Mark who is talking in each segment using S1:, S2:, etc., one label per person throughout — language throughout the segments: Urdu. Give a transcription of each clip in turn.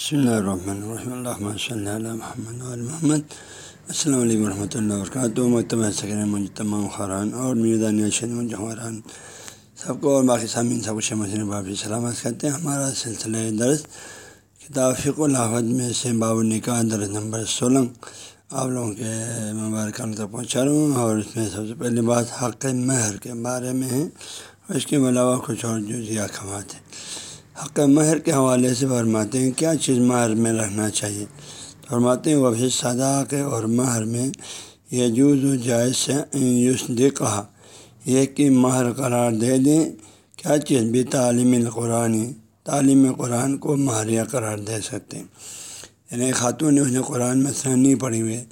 S1: بسم اللہ الرحمن الرحمۃ اللہ صلی اللہ محمد محمد السلام علیکم ورحمۃ اللہ وبرکاتہ مکتبہ سکر مجھ تمام خوران اور میردان جوہران سب کو اور باقی سامعین سب کچھ مسئلہ بابی سلامت کرتے ہیں ہمارا سلسلہ درس کتاب فق الحمد میں سے باب نکاح درس نمبر سولہ آپ لوگوں کے مبارکان تک پہنچا رہا ہوں اور اس میں سب سے پہلی بات حق مہر کے بارے میں ہے اور اس کے علاوہ کچھ اور جو ضیا کمات ہیں حق مہر کے حوالے سے فرماتے ہیں کیا چیز مہر میں رہنا چاہیے؟ فرماتے ہیں وہ بھی صداق اور مہر میں یہ جوز و جائز سے یوس دے کہا، یہ کہ مہر قرار دے دیں، کیا چیز بھی تعلیم القرآن، تعلیم قرآن کو مہریہ قرار دے سکتے ہیں؟ یعنی خاتون نے اس نے قرآن مثلاً نہیں پڑھی ہوئے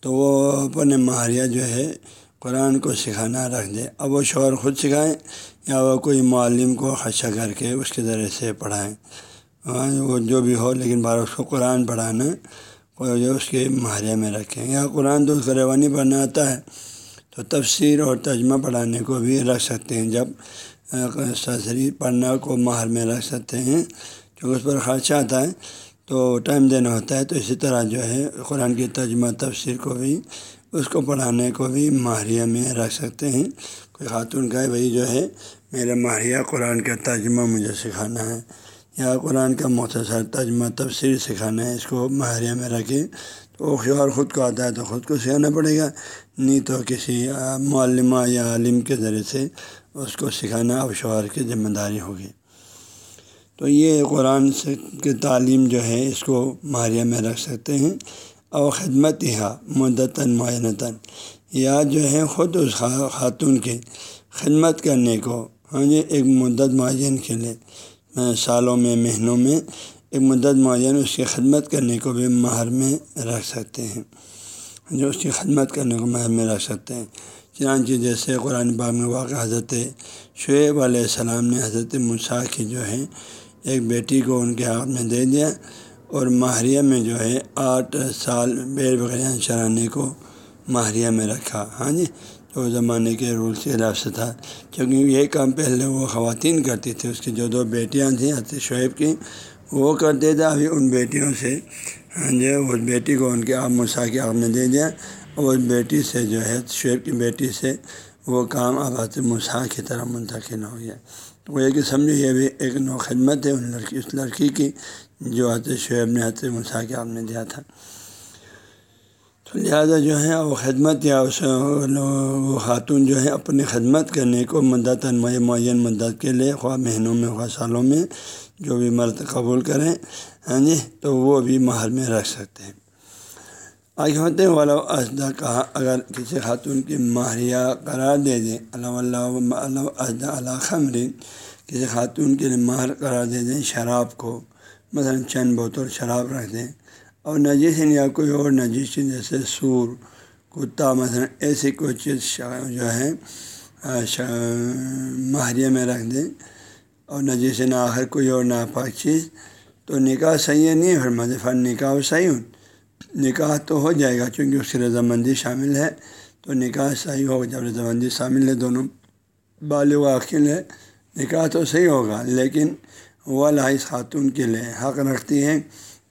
S1: تو وہ اپنے مہریہ جو ہے قرآن کو سکھانا رکھ دے۔ اب وہ شوہر خود سکھائیں یا وہ کوئی معلم کو خدشہ کر کے اس کے ذریعے سے پڑھائیں۔ ہاں، وہ جو بھی ہو، لیکن بار اس کو قرآن پڑھانا جو اس کے ماہرے میں رکھیں۔ یا قرآن تو اس کو روانی پڑھنا آتا ہے، تو تفسیر اور ترجمہ پڑھانے کو بھی رکھ سکتے ہیں۔ جب سسری پڑھنا کو ماہر میں رکھ سکتے ہیں، کیونکہ اس پر خرچہ آتا ہے، تو ٹائم دینا ہوتا ہے۔ تو اسی طرح جو ہے، قرآن کی ترجمہ، تفسیر کو بھی، اس کو پڑھانے کو بھی ماہریہ میں رکھ سکتے ہیں۔ کوئی خاتون کا بھائی جو ہے میرا ماہریہ قرآن کا ترجمہ مجھے سکھانا ہے۔ یا قرآن کا مختصر ترجمہ تفسیر سکھانا ہے۔ اس کو ماہریہ میں رکھیں تو وہ خیال خود کو آتا ہے تو خود کو سکھانا پڑے گا۔ نہیں تو کسی معلمہ یا عالم کے ذریعے سے اس کو سکھانا اب شوہر کی ذمہ داری ہوگی۔ تو یہ قرآن سے کی تعلیم جو ہے اس کو ماہریہ میں رکھ سکتے ہیں۔ اور خدمت ہا مدتاً، معینتاً۔ یا جو ہے خود اس خاتون کی خدمت کرنے کو ہاں جی ایک مدت معین کے لیے سالوں میں، مہینوں میں ایک مدت معین اس کی خدمت کرنے کو بھی مہر میں رکھ سکتے ہیں۔ جو اس کی خدمت کرنے کو مہر میں رکھ سکتے ہیں۔ چنانچہ جیسے قرآن باغ میں واقع حضرت شعیب علیہ السلام نے حضرت مسا کی جو ہے ایک بیٹی کو ان کے ہاتھ میں دے دیا اور ماہریہ میں جو ہے آٹھ سال بیر بغیر چرانے کو ماہریہ میں رکھا۔ ہاں جی؟ جو زمانے کے رولس کے خلاف سے تھا۔ کیونکہ یہ کام پہلے وہ خواتین کرتی تھیں، اس کی جو دو بیٹیاں تھیں، حضرت شعیب کی، وہ کرتے تھے۔ ابھی ان بیٹیوں سے ہاں جی اس بیٹی کو ان کے آپ مسا کے آپ نے دے دیا۔ اور اس بیٹی سے جو ہے شعیب کی بیٹی سے وہ کام اب حضرت مسا کی طرح منتقل ہو گیا۔ وہ یہ کہ سمجھو یہ بھی ایک نو خدمت ہے۔ ان لڑکی، اس لڑکی کی جو حضرت شعیب نے حضرت مسا کے آپ نے دیا تھا۔ تو لہٰذا جو ہے، وہ خدمت یا اس وہ خاتون جو ہے، اپنی خدمت کرنے کو مدت معین مدت کے لیے، خواہ مہینوں میں، خواہ سالوں میں جو بھی مرد قبول کریں ہاں جی تو وہ بھی مہر میں رکھ سکتے ہیں۔ آگے ہوتے ہیں والا اسدہ کہا اگر کسی خاتون کی ماہریہ قرار دے دیں اللہ اللہ اللہ خمرین کسی خاتون کے لیے ماہر قرار دے دیں شراب کو، مثلاً چند بوتل شراب رکھ دیں اور نجیس یا کوئی اور نجیس چیز جیسے سور، کتا مثلاً، ایسی کوئی چیز جو ہے ماہریہ میں رکھ دیں۔ اور نجیس آخر کوئی اور ناپاک چیز، تو نکاح صحیح نہیں ہے؟ فرماتے، فن نکاح صحیح ہوں۔ نکاح تو ہو جائے گا، چونکہ اس کی رضامندی شامل ہے۔ تو نکاح صحیح ہوگا، جب رضامندی شامل ہے، دونوں بالغ واقل ہے نکاح تو صحیح ہوگا، لیکن وہ لاحظ خاتون کے لیے حق رکھتی ہیں۔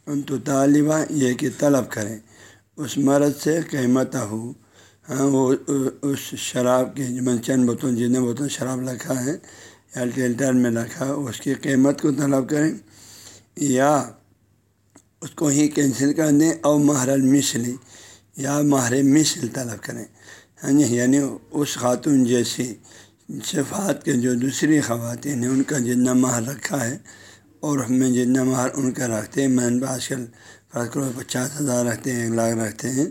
S1: تو طالبہ یہ کہ طلب کریں۔ اس مرد سے قیمت ہو۔ ہاں وہ اس شراب کی چند بوتل جتنے بوتل شراب رکھا ہے، یا ٹیلٹر میں رکھا، اس کی قیمت کو طلب کریں۔ یا اس کو ہی کینسل کر دیں اور ماہر المثلی یا ماہر مثل طلب کریں۔ ہاں جی یعنی اس خاتون جیسی صفات کے جو دوسری خواتین ہیں، ان کا جتنا ماہر رکھا ہے اور ہمیں جتنا مہر ان کا رکھتے ہیں، میں آج کل فرض کرو پچاس ہزار رکھتے ہیں، ایک لاکھ رکھتے ہیں۔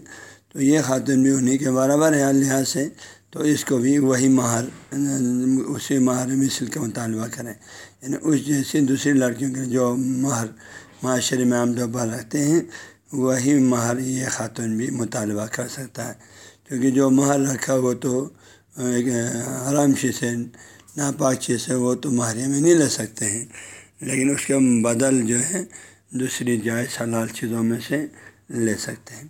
S1: تو یہ خاتون بھی انہیں کے برابر ہے لحاظ سے۔ تو اس کو بھی وہی مہر اسی مہر مثل کا مطالبہ کریں۔ یعنی اس جیسی دوسری لڑکیوں کے جو مہر معاشرے میں عام طور پر رکھتے ہیں، وہی مہر یہ خاتون بھی مطالبہ کر سکتا ہے۔ کیونکہ جو مہر رکھا وہ تو ایک حرام چیز سے ناپاک چیز ہے، وہ تو ماہرے میں نہیں لے سکتے ہیں۔ لیکن اس کے بدل جو ہے دوسری جائز حلال چیزوں میں سے لے سکتے ہیں۔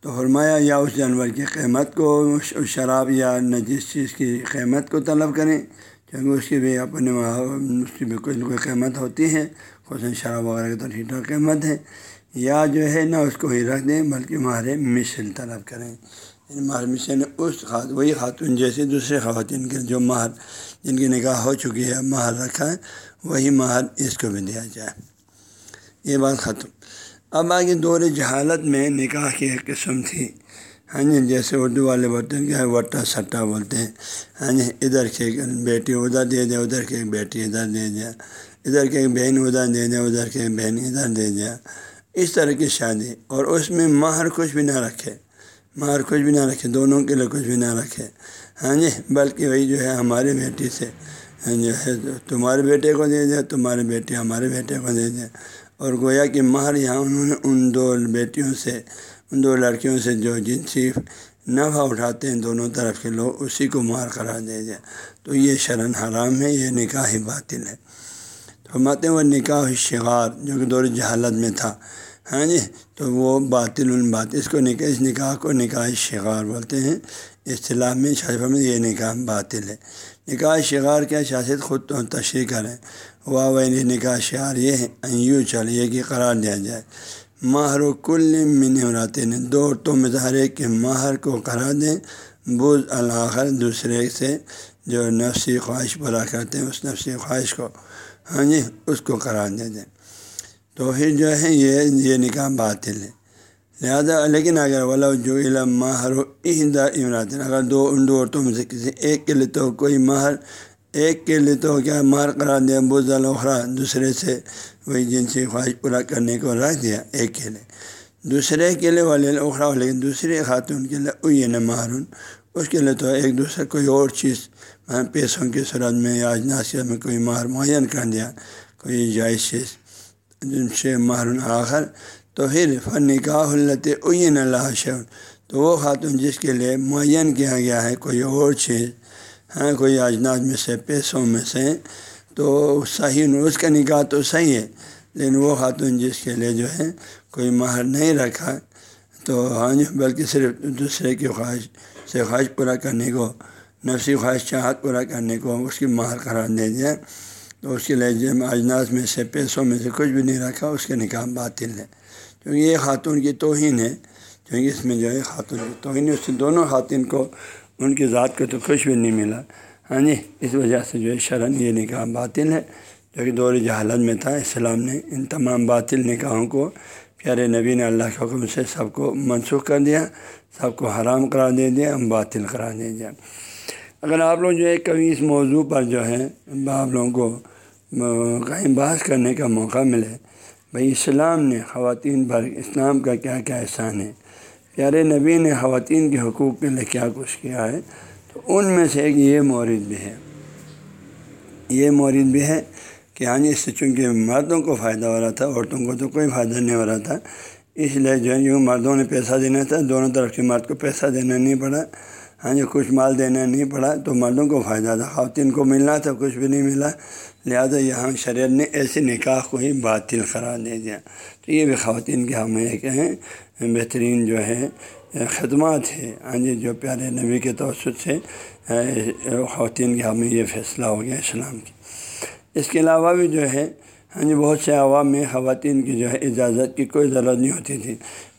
S1: تو فرمایا، یا اس جانور کی قیمت کو شراب یا نجیس چیز کی قیمت کو طلب کریں کیونکہ اس کی بھی اپنے اس کی بھی کوئی نہ کوئی قیمت ہوتی ہے۔ خصوصاً شراب وغیرہ کی تو ٹھیک ٹھاک قیمت ہے۔ یا جو ہے، نہ اس کو ہی رکھ دیں، بلکہ مہارے مثل طلب کریں۔ یعنی مہر یعنی اس خات وہی خاتون جیسے دوسرے خواتین کے جو مہر، جن کی نکاح ہو چکی ہے، مہر رکھا ہے، وہی مہر اس کو بھی دیا جائے۔ یہ بات ختم۔ اب آگے دور جہالت میں نکاح کی ایک قسم تھی۔ ہاں جی جیسے اردو والے بولتے ہیں کہ وٹا سٹا بولتے ہیں۔ ہاں جی ادھر کے بیٹی ادھر دے دیا ادھر کے بیٹی ادھر دے دیا ادھر کے بہن ادھر دے دیا ادھر کے بہن ادھر دے دیا اس طرح کی شادی، اور اس میں مہر کچھ بھی نہ رکھے۔ مہر کچھ بھی نہ رکھے، دونوں کے لیے کچھ بھی نہ رکھے۔ ہاں جی بلکہ وہی جو ہے ہماری بیٹی سے۔ جو ہے تمہارے بیٹے کو دے دیا، تمہارے بیٹے، ہمارے بیٹے کو دے دیا۔ اور گویا کہ مہر یہاں انہوں نے ان دو بیٹیوں سے، ان دو لڑکیوں سے جو جنسی نفع اٹھاتے ہیں، دونوں طرف کے لوگ اسی کو مہر قرار دے دیا۔ تو یہ شرن حرام ہے، یہ نکاح ہی باطل ہے۔ تو فرماتے ہیں وہ نکاح شغار، جو کہ دور جہالت میں تھا۔ ہاں جی تو وہ باطل ان بات، اس کو نکاح، اس نکاح کو نکاح شغار بولتے ہیں۔ اصطلاح میں شاہ میں یہ نکاح باطل ہے۔ نکاح شغار کیا شاست خود تشریح کریں واہ وہ نکاح شعار یہ ہے۔ یوں چلیے کہ قرار دیا جائے۔ ماہر و کل من نے دو عورتوں میں کے ماہر کو قرار دیں۔ بوجھ الآخر دوسرے سے جو نفسی خواہش برا کرتے ہیں، اس نفسی خواہش کو ہاں جی اس کو قرار دے دیں تو پھر جو ہے یہ یہ نکاح باطل ہے۔ لہٰذا لیکن اگر ولا جو علم ماہر و عہدہ امراط اگر دو ان دو عورتوں میں سے کسی ایک کے لیے تو کوئی ماہر ایک کے لیے تو کیا ماہر قرار دیا، بوجھ الخرا دوسرے سے وہی جنسی خواہش پورا کرنے کو رکھ دیا ایک کے لیے۔ دوسرے کے لیے والے اخرا لیکن دوسرے خاتون کے لیے اوئی نہ یعنی مہرون۔ اس کے لیے تو ایک دوسرے کوئی اور چیز پیسوں کی صورت میں یا اجناسیت میں کوئی مہر معین کر دیا، کوئی جائز چیز۔ جن سے آخر تو پھر فن نکاح الت اوین اللہ شعر تو وہ خاتون جس کے لیے معین کیا گیا ہے، کوئی اور چیز ہاں کوئی اجناس میں سے، پیسوں میں سے، تو صحیح اس کا نکاح تو صحیح ہے، لیکن وہ خاتون جس کے لیے جو ہے کوئی مہر نہیں رکھا، تو ہاں جی، بلکہ صرف دوسرے کی خواہش سے خواہش پورا کرنے کو، نفسی خواہش چاہت پورا کرنے کو اس کی مہر قرار دے دیا۔ تو اس کے لیے اجناس میں سے، پیسوں میں سے کچھ بھی نہیں رکھا، اس کے نکاح باطل ہے۔ کیونکہ یہ خاتون کی توہین ہے کیونکہ اس میں جو ہے خاتون کی توہین اس سے دونوں خواتین کو، ان کی ذات کو تو کچھ بھی نہیں ملا۔ ہاں جی اس وجہ سے جو ہے شرن یہ نکاح باطل ہے۔ جو کہ دور جہالت میں تھا، اسلام نے ان تمام باطل نکاحوں کو، پیارے نبی نے اللہ کے حکم سے سب کو منسوخ کر دیا، سب کو حرام قرار دے دیا، ہم باطل قرار دے دیا۔ اگر آپ لوگ جو ہے کبھی اس موضوع پر جو ہے آپ لوگوں کو کہیں بحث کرنے کا موقع ملے، بھائی اسلام نے خواتین پر اسلام کا کیا کیا احسان ہے؟ پیارے نبی نے خواتین کے حقوق کے لیے کیا کچھ کیا ہے؟ تو ان میں سے ایک یہ مورد بھی ہے۔ یہ مورد بھی ہے کہ ہاں جی اس سے چونکہ مردوں کو فائدہ ہو رہا تھا، عورتوں کو تو کوئی فائدہ نہیں ہو رہا تھا، اس لیے جو ہے یوں مردوں نے پیسہ دینا تھا، دونوں طرف کے مرد کو پیسہ دینا نہیں پڑا۔ ہاں جی کچھ مال دینا نہیں پڑا، تو مردوں کو فائدہ تھا۔ خواتین کو ملنا تھا، کچھ بھی نہیں ملا۔ لہٰذا یہاں شریعت نے ایسے نکاح کو ہی باطل قرار دے دیا۔ تو یہ بھی خواتین کے ہمیں ایک ہیں، بہترین جو ہے، خدمات ہے۔ ہاں جی جو پیارے نبی کے توسط سے خواتین کے ہمیں یہ فیصلہ ہو گیا اسلام کی۔ اس کے علاوہ بھی جو ہے ہاں جی بہت سے عوام میں خواتین کی جو ہے اجازت کی کوئی ضرورت نہیں ہوتی تھی۔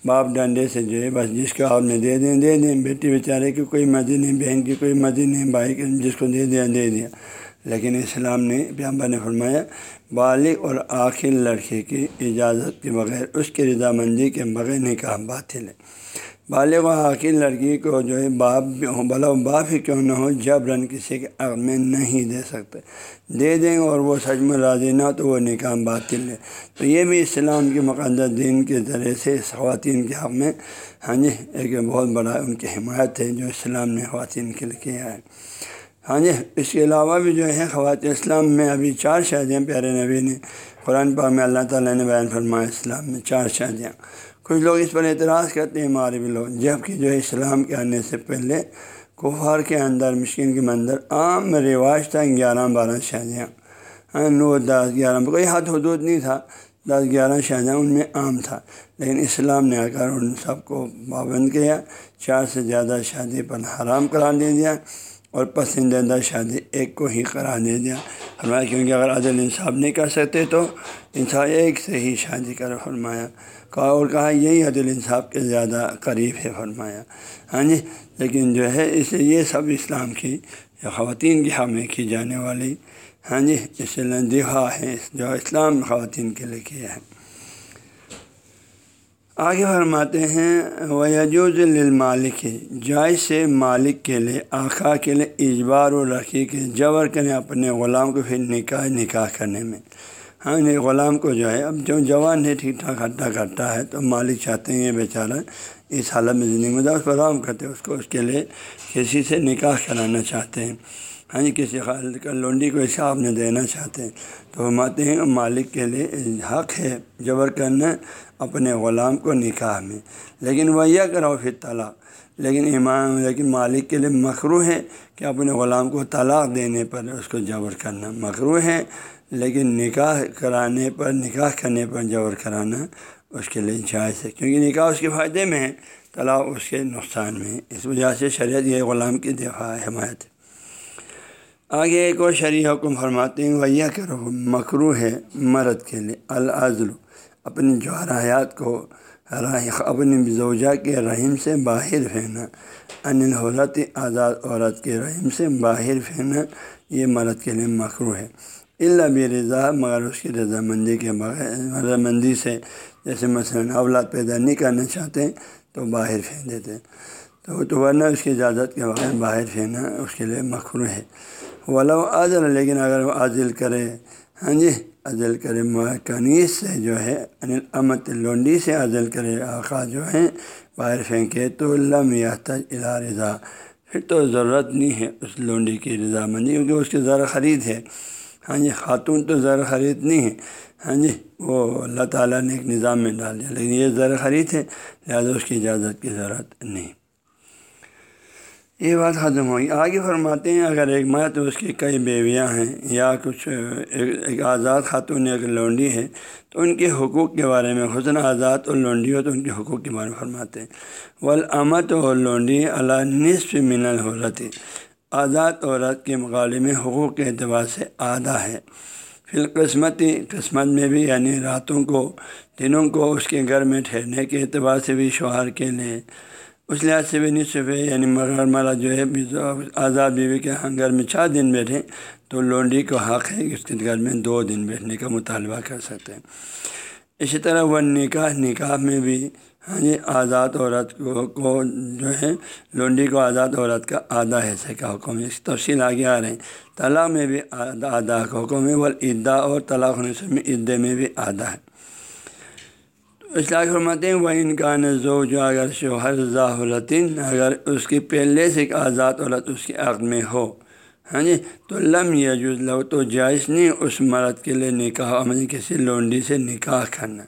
S1: باپ ڈنڈے سے جو ہے بس جس کو آپ نے دے دیں دے دیں۔ بیٹی بیچارے کی کوئی مرضی نہیں، بہن کی کوئی مرضی نہیں، بھائی کی جس کو دے دیا دے دیا لیکن اسلام نے پیامبر نے فرمایا بالغ اور آخر لڑکے کی اجازت کے بغیر، اس کی رضامندی کے بغیر نکاح باطل ہے۔ بالغ و حاکل لڑکی کو جو ہے باپ بلا باپ ہی کیوں نہ ہو، جب رن کسی کے عق میں نہیں دے سکتے۔ دے دیں اور وہ سچ میں راضی نہ تو وہ نکاح باطل ہے۔ تو یہ بھی اسلام کے مقدس دین کے ذریعے سے خواتین کے حق میں ہاں جی ایک بہت بڑا ان کی حمایت ہے جو اسلام نے خواتین کے لیے کیا ہے۔ ہاں جی اس کے علاوہ بھی جو ہے خواتین، اسلام میں ابھی چار شادیاں پیارے نبی نے، قرآن پاک میں اللہ تعالیٰ نے بیان فرمایا اسلام میں چار شادیاں۔ کچھ لوگ اس پر اعتراض کرتے ہیں، ہمارے بھی لوگ۔ جبکہ جو ہے، اسلام کے آنے سے پہلے کفار کے اندر، مشکل کے اندر عام رواج تھا، گیارہ بارہ شادیاں ہاں نو، دس، گیارہ، کوئی حد حدود نہیں تھا۔ دس، گیارہ شادیاں ان میں عام تھا۔ لیکن اسلام نے آ کر ان سب کو پابند کیا، چار سے زیادہ شادی پر حرام قرار دے دیا۔ اور پسندیدہ شادی ایک کو ہی قرار دے دیا۔ فرمایا، کیونکہ اگر عدل انصاف نہیں کر سکتے تو انصاف ایک سے ہی شادی کر فرمایا۔ کہا اور کہا، یہی عدل انصاف کے زیادہ قریب ہے۔ فرمایا۔ ہاں جی لیکن جو ہے، اس یہ سب اسلام کی خواتین کی حق میں کی جانے والی۔ ہاں جی اس دفاع ہے، جو اسلام خواتین کے لیے کیا ہے۔ آگے فرماتے ہیں ویجوز للمالک جائز سے مالک کے لیے، آقا کے لیے اجبار و رکھی کے جبر کریں اپنے غلام کو پھر نکاح نکاح کرنے میں۔ ہاں یہ غلام کو جو ہے، اب جو جوان ہے، ٹھیک ٹھاک ہٹا کرتا ہے، تو مالک چاہتے ہیں یہ بیچارہ اس حالت میں زندگی میں اس پر کرتے ہیں، اس کو اس کے لیے کسی سے نکاح کرانا چاہتے ہیں۔ ہاں جی کسی خالد کا لونڈی کو حساب میں دینا چاہتے ہیں۔ تو فرماتے ہیں، مالک کے لیے حق ہے جبر کرنا اپنے غلام کو نکاح میں۔ لیکن وہ یہ کرو پھر طلاق۔ لیکن امام، لیکن مالک کے لیے مخرو ہے کہ اپنے غلام کو طلاق دینے پر اس کو جبر کرنا۔ مخرو ہے، لیکن نکاح کرانے پر، نکاح کرنے پر جبر کرانا اس کے لیے جائز ہے۔ کیونکہ نکاح اس کے فائدے میں ہے، طلاق اس کے نقصان میں اس وجہ سے شریعت یہ غلام کی دفاع، حمایت ہے۔ آگے ایک اور شرعی حکم فرماتے ہیں ویا کرو مکرو ہے مرد کے لیے العضل اپنی جوہرایات کو اپنی زوجہ کے رحم سے باہر پھینا ان الحرت آزاد عورت کے رحم سے باہر پھینا یہ مرد کے لیے مکرو ہے۔ اللہ بھی رضا مگر اس کی رضامندی کے بغیر، رضامندی سے، جیسے مثلاً اولاد پیدا نہیں کرنا چاہتے تو باہر پھینک دیتے۔ تو تو ورنہ اس کی اجازت کے بغیر باہر پھینکنا اس کے لیے مخرو ہے۔ ولو عادل لیکن اگر وہ عادل کرے ہاں جی عزل کرے کنیز سے جو ہے انل امت لونڈی سے عزل کرے، آقا جو ہے باہر پھینکے، تو لم یا الا رضا۔ پھر تو ضرورت نہیں ہے اس لونڈی کی رضامندی کیونکہ اس کی ذرا خرید ہے۔ ہاں جی خاتون تو زر خرید نہیں ہے۔ ہاں جی وہ اللہ تعالیٰ نے ایک نظام میں ڈال دیا، لیکن یہ زر خرید ہے، لہٰذا اس کی اجازت کی ضرورت نہیں۔ یہ بات ختم ہوگی آگے فرماتے ہیں، اگر ایک مرد اس کی کئی بیویاں ہیں یا کچھ ایک آزاد خاتون ایک لونڈی ہے، تو ان کے حقوق کے بارے میں حسن آزاد اور لونڈی ہو تو ان کے حقوق کے بارے میں فرماتے ہیں۔ ولامت اور لونڈی اللہ نصف من الحرت۔ آزاد عورت کے مقابلے میں حقوق کے اعتبار سے آدھا ہے۔ فی القسمتی قسمت میں بھی یعنی راتوں کو، دنوں کو اس کے گھر میں ٹھہرنے کے اعتبار سے بھی شوہر کے لیے اس لحاظ سے بھی نصف ہے یعنی مگر مالا جو ہے آزاد بیوی کے گھر میں چار دن بیٹھیں تو لونڈی کو حق ہے کہ اس کے گھر میں دو دن بیٹھنے کا مطالبہ کر سکتے ہیں۔ اسی طرح وہ نکاح نکاح میں بھی ہاں جی آزاد عورت کو کو جو ہے، لونڈی کو آزاد عورت کا آدھا حصے کا حکم ہے۔ اس تفصیل آگے آ رہے ہیں۔ طلاق میں بھی آدھا کا حکم ہے بول ادا اور طلاق ہونے سے میں عدے میں بھی آدھا ہے۔ اصلاح فرماتے ہیں وہ ان کا نظو جو اگر شوہر ظاہرتن اگر اس کی پہلے سے ایک آزاد عورت اس کے عقد میں ہو ہاں جی تو لم یجوز لو تو جائز نہیں اس مرد کے لیے نکاح عمل کسی لونڈی سے نکاح کرنا۔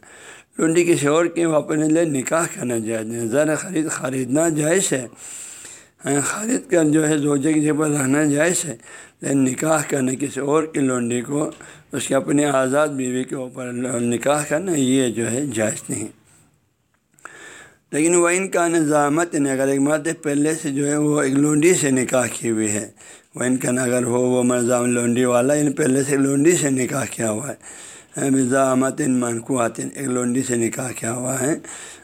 S1: لنڈی کسی اور کے وہ اپنے لیے نکاح کرنا جائز نہیں۔ زر خرید خریدنا جائز ہے۔ ہاں، خرید کر جو ہے زوجے کی جگہ رہنا جائز ہے۔ لیکن نکاح کرنا کسی اور کی لونڈی کو اس کے اپنے آزاد بیوی کے اوپر نکاح کرنا یہ جو ہے جائز نہیں۔ لیکن وہ ان کا نظامت نے اگر ایک مرد پہلے سے جو ہے وہ ایک لونڈی سے نکاح کی ہوئی ہے وہ ان کا اگر ہو وہ مرزام لونڈی والا ان پہلے سے لونڈی سے نکاح کیا ہوا ہے۔ ہاں، بزامت منقوات ایک لونڈی سے نکاح کیا ہوا ہے۔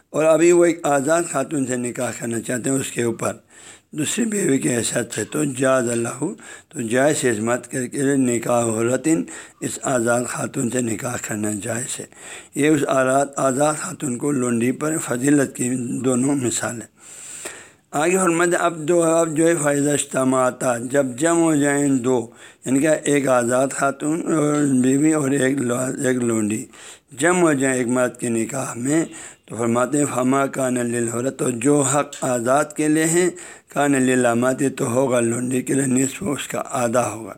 S1: اور ابھی وہ ایک آزاد خاتون سے نکاح کرنا چاہتے ہیں اس کے اوپر۔ دوسری بیوی کے حیثیت سے تو جاز اللہ، تو جائز عظمت کر کے نکاح حرتن اس آزاد خاتون سے نکاح کرنا جائز ہے۔ یہ اس آزاد خاتون کو لونڈی پر فضیلت کی دونوں مثال ہے آگے حرمت اب دو، اب جو ہے فائدہ اجتماعات، جب جم ہو جائیں دو یعنی کہ ایک آزاد خاتون اور بیوی اور ایک ایک لونڈی۔ جم ہو جائیں ایک مرد کے نکاح میں، تو فرماتے ہیں، فما کا نل تو جو حق آزاد کے لیے ہیں کا نلامات تو ہوگا لونڈی کے لیے، نصف اس کا آدھا ہوگا۔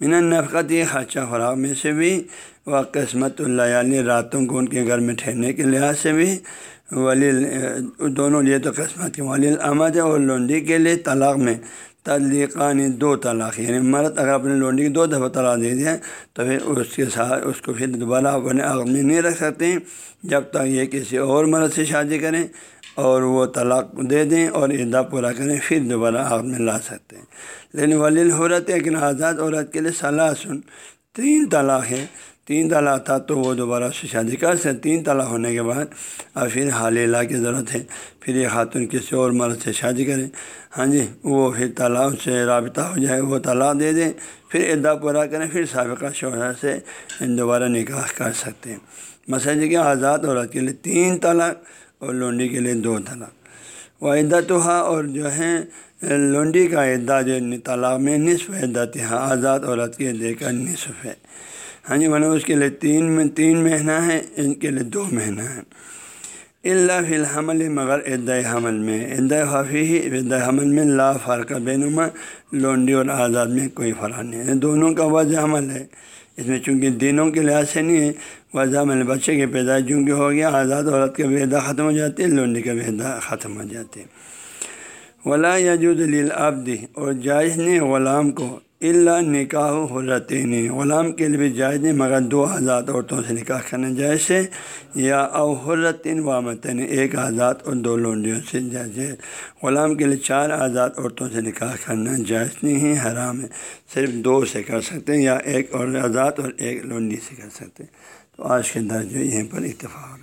S1: من نفقت یہ خرچہ خوراک میں سے بھی، وہ قسمت اللہ یعنی راتوں کو ان کے گھر میں ٹھہرنے کے لحاظ سے بھی۔ ولی دونوں لیے تو قسمت کے ولی العمد اور لونڈی کے لیے طلاق میں۔ تعلیقانی دو طلاق یعنی مرد اگر اپنے لونڈی کی دو دفعہ طلاق دے دیا تو پھر اس کے ساتھ، اس کو پھر دوبارہ اپنے عقد میں نہیں رکھ سکتے۔ جب تک یہ کسی اور مرد سے شادی کریں اور وہ طلاق دے دیں اور ادا پورا کریں، پھر دوبارہ آپ میں لا سکتے ہیں۔ لیکن ولیل عورت ایک آزاد عورت کے لیے صلاح سن۔ تین طلاق ہے تین طلاق تھا تو وہ دوبارہ سے شادی کر سکتے تین طلاق ہونے کے بعد اور پھر حال کی ضرورت ہے۔ پھر یہ خاتون کسی اور مرد سے شادی کریں۔ ہاں جی وہ پھر طلاق سے رابطہ ہو جائے، وہ طلاق دے دیں۔ پھر ادا پورا کریں، پھر سابقہ شوہر سے دوبارہ نکاح کر سکتے ہیں۔ مسئلہ کہ آزاد عورت کے لیے تین طلاق اور لونڈی کے لیے دو طلاق وہ عدت ہوا اور جو ہے لونڈی کا عدہ جو طلاق میں نصف عدت ہے آزاد عورت کے دے کر نصف ہے۔ ہاں جی ورنہ اس کے لیے تین میں، تین مہینہ ہے، ان کے لیے دو مہینہ ہے۔ اللہ فی الحمل، مگر عد حمل میں عد حافی ہی عد حمل میں لا فرق بینما لونڈی اور آزاد میں کوئی فرق نہیں ہے۔ دونوں کا وضع عمل ہے۔ اس میں چونکہ دینوں کے لحاظ سے نہیں ہے وضع عمل بچے کی پیدائش چونکہ ہو گیا، آزاد عورت کا بیدا ختم ہو جاتی ہے لونڈی کا بیدا ختم ہو جاتی ہے ولا یجود للعبد، اور جائز نے غلام کو اللہ نکاح حرتین غلام کے لیے بھی جائز نہیں، مگر دو آزاد عورتوں سے نکاح کرنا جائز ہے۔ یا او حرتین وامتین ایک آزاد اور دو لونڈیوں سے جائز ہے۔ غلام کے لیے چار آزاد عورتوں سے نکاح کرنا جائز نہیں ہے، حرام ہے۔ صرف دو سے کر سکتے ہیں، یا ایک اور آزاد اور ایک لونڈی سے کر سکتے ہیں۔ تو آج کے اندر جو یہیں پر اتفاق